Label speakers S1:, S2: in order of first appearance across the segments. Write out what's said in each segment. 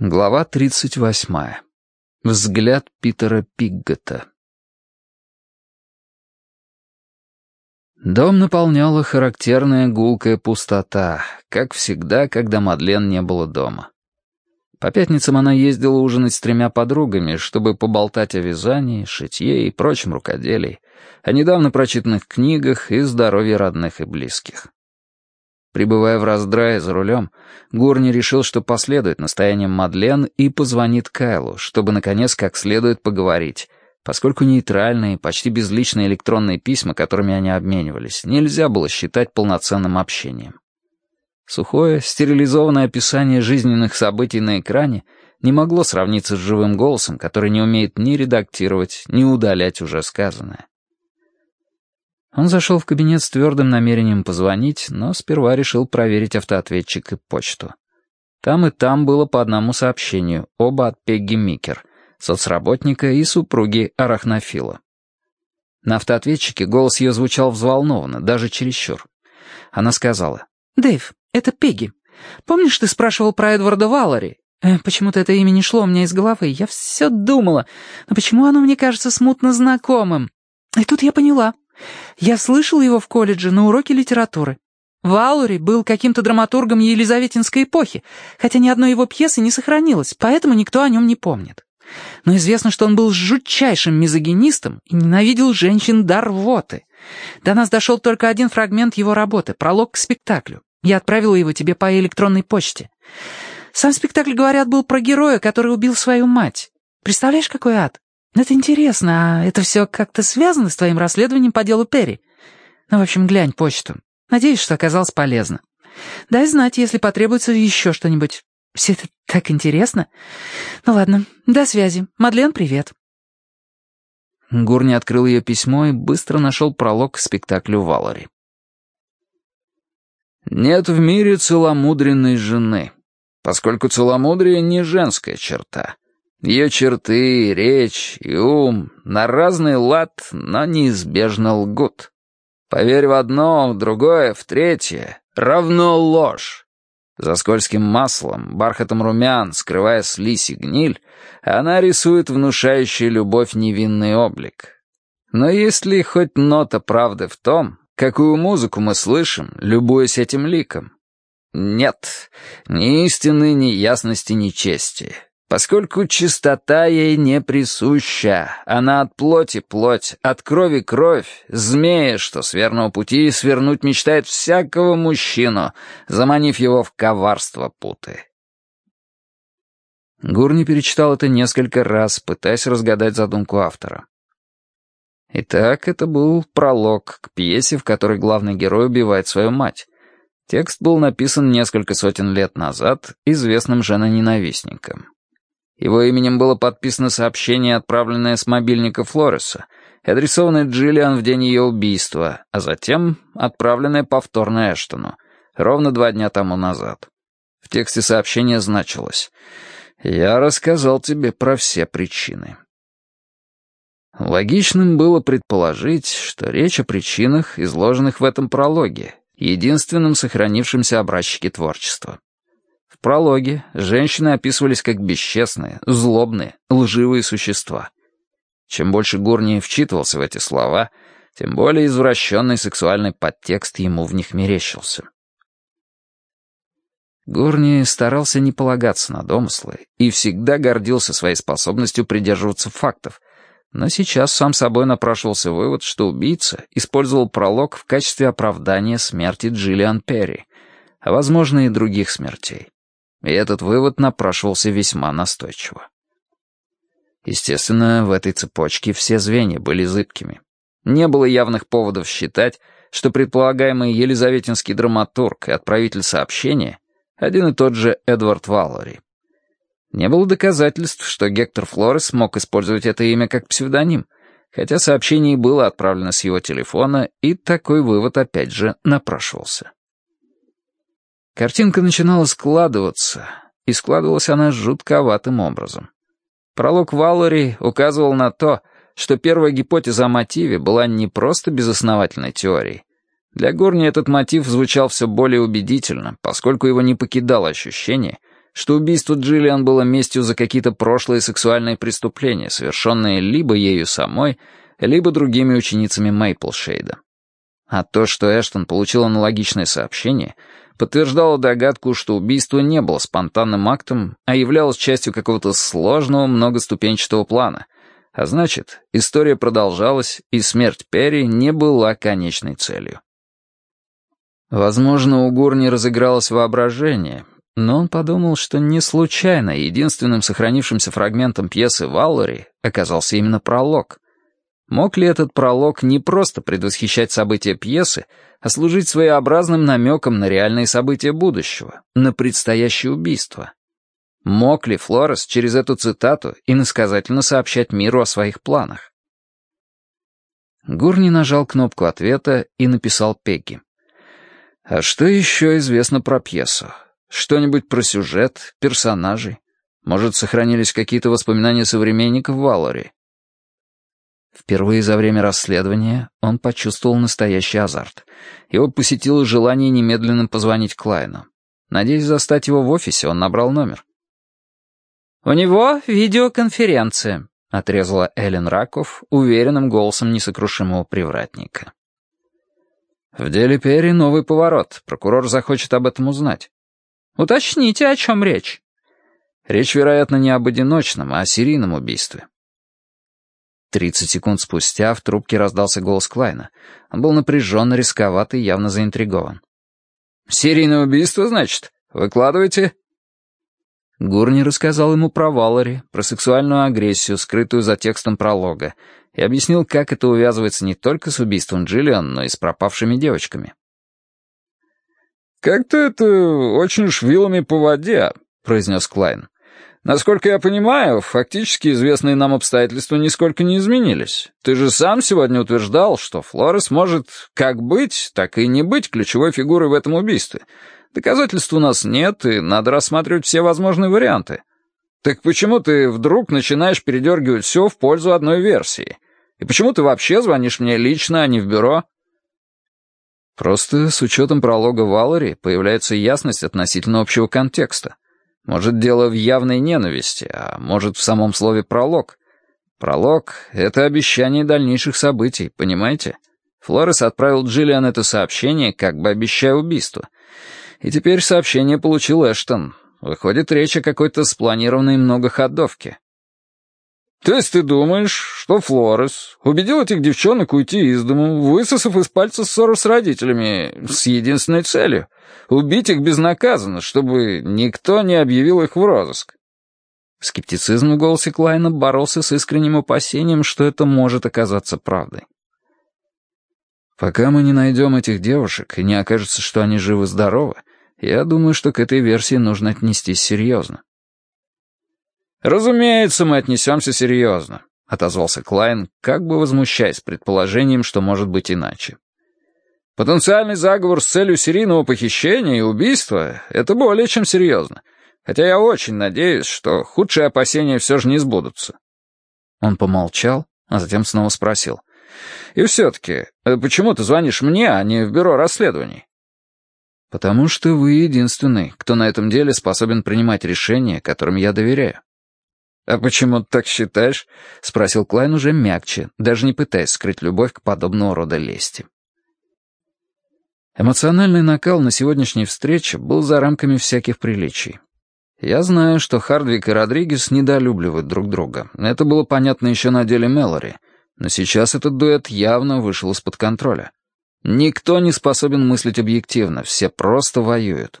S1: Глава 38. Взгляд Питера Пиггота. Дом наполняла характерная гулкая пустота, как всегда, когда Мадлен не было дома. По пятницам она ездила ужинать с тремя подругами, чтобы поболтать о вязании, шитье и прочем рукоделии, о недавно прочитанных книгах и здоровье родных и близких. Прибывая в раздрае за рулем, Гурни решил, что последует настояниям Мадлен и позвонит Кайлу, чтобы, наконец, как следует поговорить, поскольку нейтральные, почти безличные электронные письма, которыми они обменивались, нельзя было считать полноценным общением. Сухое, стерилизованное описание жизненных событий на экране не могло сравниться с живым голосом, который не умеет ни редактировать, ни удалять уже сказанное. Он зашел в кабинет с твердым намерением позвонить, но сперва решил проверить автоответчик и почту. Там и там было по одному сообщению, оба от Пегги Микер, соцработника и супруги Арахнофила. На автоответчике голос ее звучал взволнованно, даже чересчур. Она сказала, «Дэйв, это Пегги. Помнишь, ты спрашивал про Эдварда Валлари? Э, почему-то это имя не шло у меня из головы. Я все думала, но почему оно мне кажется смутно знакомым? И тут я поняла. Я слышал его в колледже на уроке литературы. Валури был каким-то драматургом Елизаветинской эпохи, хотя ни одной его пьесы не сохранилось, поэтому никто о нем не помнит. Но известно, что он был жутчайшим мизогинистом и ненавидел женщин до рвоты. До нас дошел только один фрагмент его работы, пролог к спектаклю. Я отправила его тебе по электронной почте. Сам спектакль, говорят, был про героя, который убил свою мать. Представляешь, какой ад? «Это интересно, а это все как-то связано с твоим расследованием по делу Перри? Ну, в общем, глянь почту. Надеюсь, что оказалось полезно. Дай знать, если потребуется еще что-нибудь. Все это так интересно. Ну ладно, до связи. Мадлен, привет». Гурни открыл ее письмо и быстро нашел пролог к спектаклю Валари.
S2: «Нет в мире целомудренной жены, поскольку целомудрие не женская черта». Ее черты, речь и ум на разный лад, но неизбежно лгут. Поверь в одно, в другое, в третье, равно ложь. За скользким маслом, бархатом румян, скрывая слизь и гниль, она рисует внушающий любовь невинный облик. Но есть ли хоть нота правды в том, какую музыку мы слышим, любуясь этим ликом? Нет, ни истины, ни ясности, ни чести поскольку чистота ей не присуща. Она от плоти плоть, от крови кровь, змея, что с верного пути свернуть мечтает всякого мужчину, заманив его в коварство путы.
S1: Гурни перечитал это несколько раз, пытаясь разгадать задумку автора. Итак, это был пролог к пьесе, в которой главный герой убивает свою мать. Текст был написан несколько сотен лет назад известным женоненавистником. Его именем было подписано сообщение, отправленное с мобильника Флореса, адресованное Джиллиан в день ее убийства, а затем отправленное повторно Эштону, ровно два дня тому назад. В тексте сообщения значилось «Я рассказал тебе про все причины». Логичным было предположить, что речь о причинах, изложенных в этом прологе, единственном сохранившемся образчике творчества прологе женщины описывались как бесчестные, злобные, лживые существа. Чем больше Горни вчитывался в эти слова, тем более извращенный сексуальный подтекст ему в них мерещился. Горни старался не полагаться на домыслы и всегда гордился своей способностью придерживаться фактов, но сейчас сам собой напрашивался вывод, что убийца использовал пролог в качестве оправдания смерти Джиллиан Перри, а, возможно, и других смертей и этот вывод напрашивался весьма настойчиво. Естественно, в этой цепочке все звенья были зыбкими. Не было явных поводов считать, что предполагаемый елизаветинский драматург и отправитель сообщения один и тот же Эдвард Валлори. Не было доказательств, что Гектор Флорес мог использовать это имя как псевдоним, хотя сообщение было отправлено с его телефона, и такой вывод опять же напрашивался. Картинка начинала складываться, и складывалась она жутковатым образом. Пролог Валлори указывал на то, что первая гипотеза о мотиве была не просто безосновательной теорией. Для Горни этот мотив звучал все более убедительно, поскольку его не покидало ощущение, что убийство Джиллиан было местью за какие-то прошлые сексуальные преступления, совершенные либо ею самой, либо другими ученицами Мейплшейда. А то, что Эштон получил аналогичное сообщение, подтверждало догадку, что убийство не было спонтанным актом, а являлось частью какого-то сложного многоступенчатого плана. А значит, история продолжалась, и смерть Перри не была конечной целью. Возможно, у Гурни разыгралось воображение, но он подумал, что не случайно единственным сохранившимся фрагментом пьесы Валлари оказался именно пролог. Мог ли этот пролог не просто предвосхищать события пьесы, а служить своеобразным намеком на реальные события будущего, на предстоящее убийство? Мог ли Флорес через эту цитату иносказательно сообщать миру о своих планах? Гурни нажал кнопку ответа и написал Пегги. «А что еще известно про пьесу? Что-нибудь про сюжет, персонажей? Может, сохранились какие-то воспоминания современников Валори? Впервые за время расследования он почувствовал настоящий азарт. Его посетило желание немедленно позвонить Клайну. Надеясь застать его в офисе, он набрал номер. «У него видеоконференция», — отрезала Эллен Раков уверенным голосом несокрушимого привратника. «В деле Перри новый поворот. Прокурор захочет об этом узнать. Уточните, о чем речь. Речь, вероятно, не об одиночном, а о серийном убийстве. Тридцать секунд спустя в трубке раздался голос Клайна. Он был напряженно, рисковатый, явно заинтригован. «Серийное убийство, значит? Выкладывайте?» Гурни рассказал ему про Валари, про сексуальную агрессию, скрытую за текстом пролога, и объяснил, как это увязывается не только с убийством Джиллиан, но и с пропавшими девочками.
S2: «Как-то это очень уж вилами по воде», — произнес Клайн. «Насколько я понимаю, фактически известные нам обстоятельства нисколько не изменились. Ты же сам сегодня утверждал, что Флорес может как быть, так и не быть ключевой фигурой в этом убийстве. Доказательств у нас нет, и надо рассматривать все возможные варианты. Так почему ты вдруг начинаешь передергивать все в пользу одной версии? И почему ты вообще звонишь мне лично, а не в бюро?»
S1: Просто с учетом пролога Валери появляется ясность относительно общего контекста. Может, дело в явной ненависти, а может, в самом слове «пролог». Пролог — это обещание дальнейших событий, понимаете? Флорес отправил Джиллиан это сообщение, как бы обещая убийство. И теперь сообщение получил Эштон. Выходит, речь о какой-то спланированной многоходовке.
S2: «То есть ты думаешь, что Флорес убедил этих девчонок уйти из дому, высосав из пальца ссору с родителями, с единственной целью — убить их безнаказанно, чтобы никто не объявил их в розыск?»
S1: Скептицизм в голосе Клайна боролся с искренним опасением, что это может оказаться правдой. «Пока мы не найдем этих девушек и не окажется, что они живы-здоровы, я думаю, что к этой версии нужно отнестись серьезно».
S2: «Разумеется, мы отнесемся серьезно», — отозвался Клайн, как бы возмущаясь предположением, что может быть иначе. «Потенциальный заговор с целью серийного похищения и убийства — это более чем серьезно, хотя я очень надеюсь, что худшие опасения все же не сбудутся».
S1: Он помолчал, а затем снова спросил.
S2: «И все-таки, э, почему ты звонишь мне, а не в бюро расследований?»
S1: «Потому что вы единственный, кто на этом деле способен принимать решения, которым я доверяю».
S2: «А почему ты так считаешь?»
S1: — спросил Клайн уже мягче, даже не пытаясь скрыть любовь к подобного рода лести. Эмоциональный накал на сегодняшней встрече был за рамками всяких приличий. Я знаю, что Хардвик и Родригес недолюбливают друг друга. Это было понятно еще на деле Мэлори, но сейчас этот дуэт явно вышел из-под контроля. Никто не способен мыслить объективно, все просто воюют.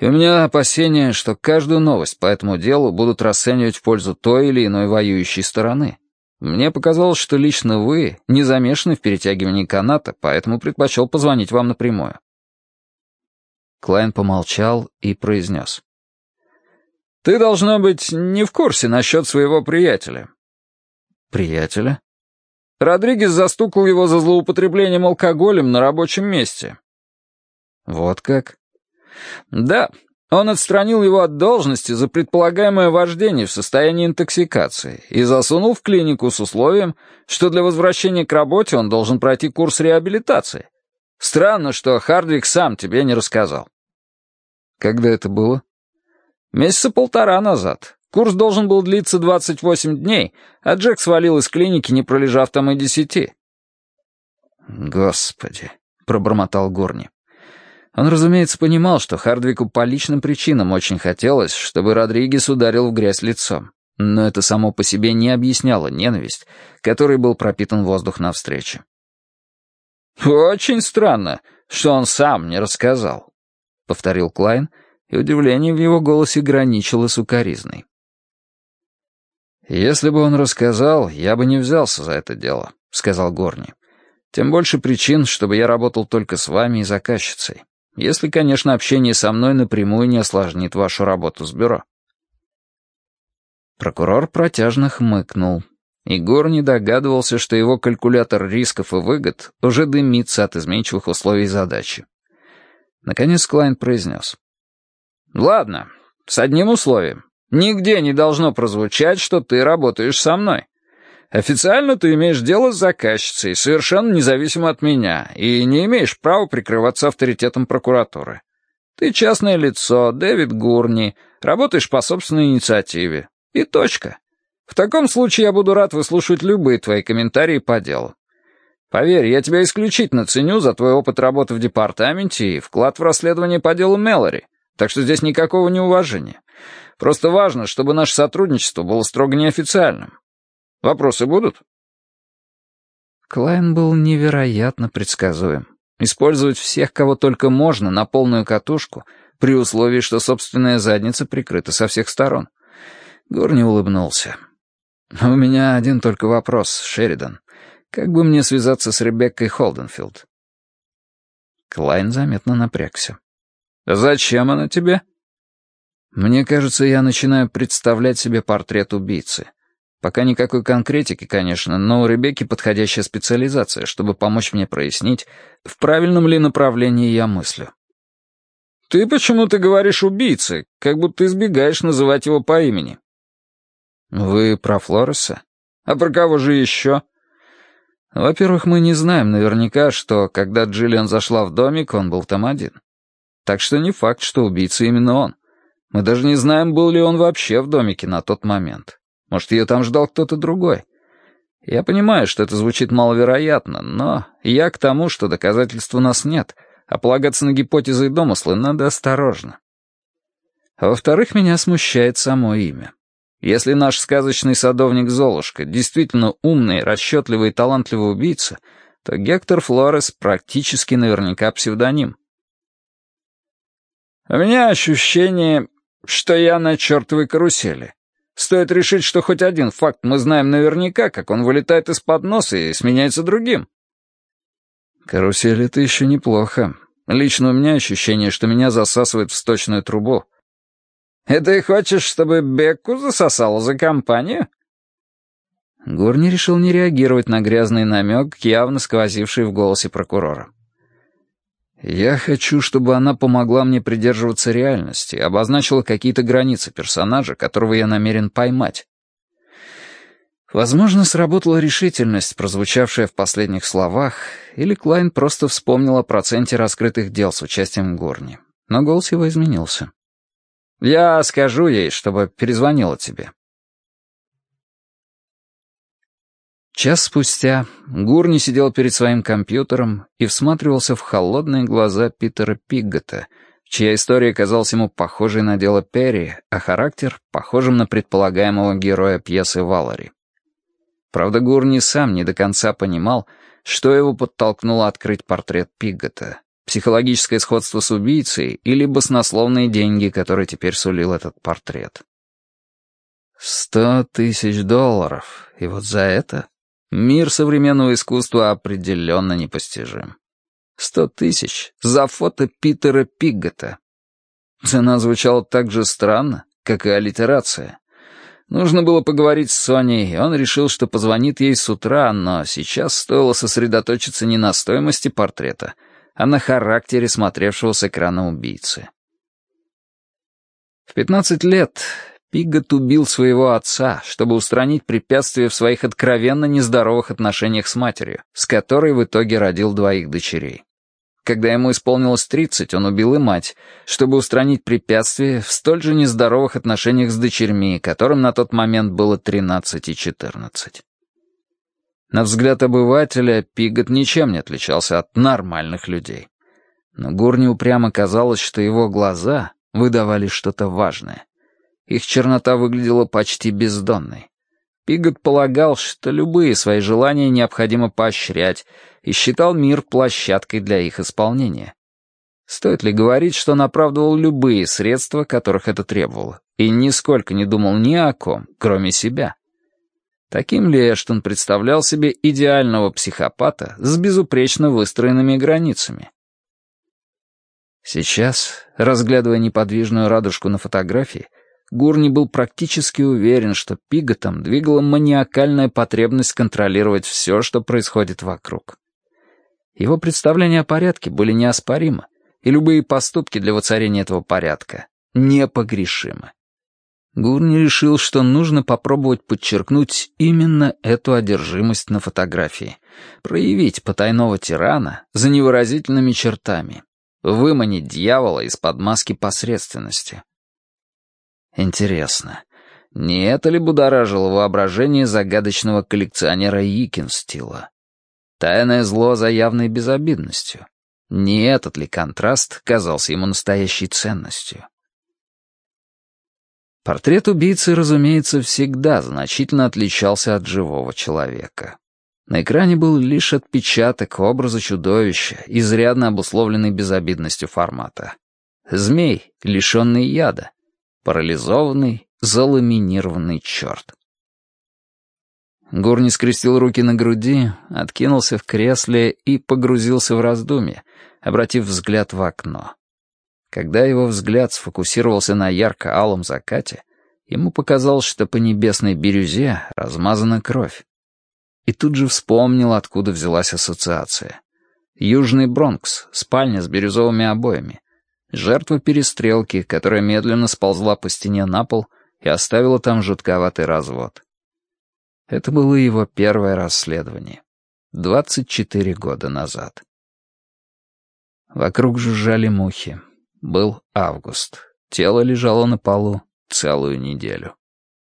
S1: И у меня опасения, что каждую новость по этому делу будут расценивать в пользу той или иной воюющей стороны. Мне показалось, что лично вы не замешаны в перетягивании каната, поэтому предпочел позвонить вам напрямую». Клайн помолчал и произнес.
S2: «Ты, должно быть, не в курсе насчет своего приятеля».
S1: «Приятеля?»
S2: Родригес застукал его за злоупотреблением алкоголем на рабочем месте.
S1: «Вот как?»
S2: Да, он отстранил его от должности за предполагаемое вождение в состоянии интоксикации и засунул в клинику с условием, что для возвращения к работе он должен пройти курс реабилитации. Странно, что Хардвик сам тебе не рассказал.
S1: Когда это было?
S2: Месяца полтора назад. Курс должен был длиться 28 дней, а Джек свалил из клиники, не пролежав там и десяти.
S1: «Господи», — пробормотал Горни. Он, разумеется, понимал, что Хардвику по личным причинам очень хотелось, чтобы Родригес ударил в грязь лицом. Но это само по себе не объясняло ненависть, которой был пропитан воздух навстречу.
S2: «Очень странно, что он сам не рассказал», — повторил Клайн, и удивление в его голосе граничило с укоризной.
S1: «Если бы он рассказал, я бы не взялся за это дело», — сказал Горни. «Тем больше причин, чтобы я работал только с вами и заказчицей. Если, конечно, общение со мной напрямую не осложнит вашу работу с бюро». Прокурор протяжно хмыкнул. Егор не догадывался, что его калькулятор рисков и выгод уже дымится от изменчивых условий задачи. Наконец Клайн произнес.
S2: «Ладно, с одним условием. Нигде не должно прозвучать, что ты работаешь со мной. Официально ты имеешь дело с заказчицей, совершенно независимо от меня, и не имеешь права прикрываться авторитетом прокуратуры. Ты частное лицо, Дэвид Гурни, работаешь по собственной инициативе. И точка. В таком случае я буду рад выслушивать любые твои комментарии по делу. Поверь, я тебя исключительно ценю за твой опыт работы в департаменте и вклад в расследование по делу Мэлори, так что здесь никакого неуважения. Просто важно, чтобы наше сотрудничество было строго неофициальным. Вопросы будут?»
S1: Клайн был невероятно предсказуем. Использовать всех, кого только можно, на полную катушку, при условии, что собственная задница прикрыта со всех сторон. Горни улыбнулся. «У меня один только вопрос, Шеридан. Как бы мне связаться с Ребеккой Холденфилд?» Клайн заметно напрягся.
S2: «Зачем она тебе?»
S1: «Мне кажется, я начинаю представлять себе портрет убийцы. Пока никакой конкретики, конечно, но у Ребекки подходящая специализация, чтобы помочь мне прояснить, в правильном ли направлении я мыслю.
S2: «Ты почему-то говоришь «убийцы», как будто избегаешь называть его по имени».
S1: «Вы про Флореса?
S2: А про кого же еще?»
S1: «Во-первых, мы не знаем наверняка, что, когда Джиллиан зашла в домик, он был там один. Так что не факт, что убийца именно он. Мы даже не знаем, был ли он вообще в домике на тот момент». Может, ее там ждал кто-то другой. Я понимаю, что это звучит маловероятно, но я к тому, что доказательств у нас нет, а полагаться на гипотезы и домыслы надо осторожно. А во-вторых, меня смущает само имя. Если наш сказочный садовник Золушка действительно умный, расчетливый и талантливый убийца, то Гектор Флорес практически наверняка псевдоним.
S2: «У меня ощущение, что я на чертовой карусели», Стоит решить, что хоть один факт мы знаем наверняка, как он вылетает из-под носа и сменяется другим.
S1: Карусель — это еще неплохо. Лично у меня ощущение, что меня засасывает в сточную трубу.
S2: Это и хочешь, чтобы Бекку засосало за компанию?
S1: Горни решил не реагировать на грязный намек, явно сквозивший в голосе прокурора. Я хочу, чтобы она помогла мне придерживаться реальности, обозначила какие-то границы персонажа, которого я намерен поймать. Возможно, сработала решительность, прозвучавшая в последних словах, или Клайн просто вспомнил о проценте раскрытых дел с участием Горни. Но голос его изменился.
S2: «Я скажу ей, чтобы перезвонила тебе.
S1: Час спустя Гурни сидел перед своим компьютером и всматривался в холодные глаза Питера Пиггота, чья история казалась ему похожей на дело Перри, а характер — похожим на предполагаемого героя пьесы Валари. Правда, Гурни сам не до конца понимал, что его подтолкнуло открыть портрет Пиггота, психологическое сходство с убийцей или баснословные деньги, которые теперь сулил этот портрет. Сто тысяч долларов, и вот за это Мир современного искусства определенно непостижим. Сто тысяч за фото Питера Пиггота. Цена звучала так же странно, как и аллитерация. Нужно было поговорить с Соней, и он решил, что позвонит ей с утра, но сейчас стоило сосредоточиться не на стоимости портрета, а на характере смотревшего с экрана убийцы. В 15 лет Пигот убил своего отца, чтобы устранить препятствия в своих откровенно нездоровых отношениях с матерью, с которой в итоге родил двоих дочерей. Когда ему исполнилось 30, он убил и мать, чтобы устранить препятствия в столь же нездоровых отношениях с дочерьми, которым на тот момент было 13 и 14. На взгляд обывателя Пигот ничем не отличался от нормальных людей. Но Гурни упрямо казалось, что его глаза выдавали что-то важное. Их чернота выглядела почти бездонной. Пигот полагал, что любые свои желания необходимо поощрять, и считал мир площадкой для их исполнения. Стоит ли говорить, что он оправдывал любые средства, которых это требовало, и нисколько не думал ни о ком, кроме себя? Таким ли Эштон представлял себе идеального психопата с безупречно выстроенными границами? Сейчас, разглядывая неподвижную радужку на фотографии, Гурни был практически уверен, что Пиготом двигала маниакальная потребность контролировать все, что происходит вокруг. Его представления о порядке были неоспоримы, и любые поступки для воцарения этого порядка непогрешимы. Гурни решил, что нужно попробовать подчеркнуть именно эту одержимость на фотографии, проявить потайного тирана за невыразительными чертами, выманить дьявола из-под маски посредственности. Интересно, не это ли будоражило воображение загадочного коллекционера Икинстила? Тайное зло за явной безобидностью. Не этот ли контраст казался ему настоящей ценностью? Портрет убийцы, разумеется, всегда значительно отличался от живого человека. На экране был лишь отпечаток образа чудовища, изрядно обусловленный безобидностью формата. Змей, лишенный яда, Парализованный, заламинированный черт. Гурни скрестил руки на груди, откинулся в кресле и погрузился в раздумье, обратив взгляд в окно. Когда его взгляд сфокусировался на ярко-алом закате, ему показалось, что по небесной бирюзе размазана кровь. И тут же вспомнил, откуда взялась ассоциация. Южный Бронкс, спальня с бирюзовыми обоями. Жертва перестрелки, которая медленно сползла по стене на пол и оставила там жутковатый развод. Это было его первое расследование. 24 года назад. Вокруг жужжали мухи. Был август. Тело лежало на полу целую неделю.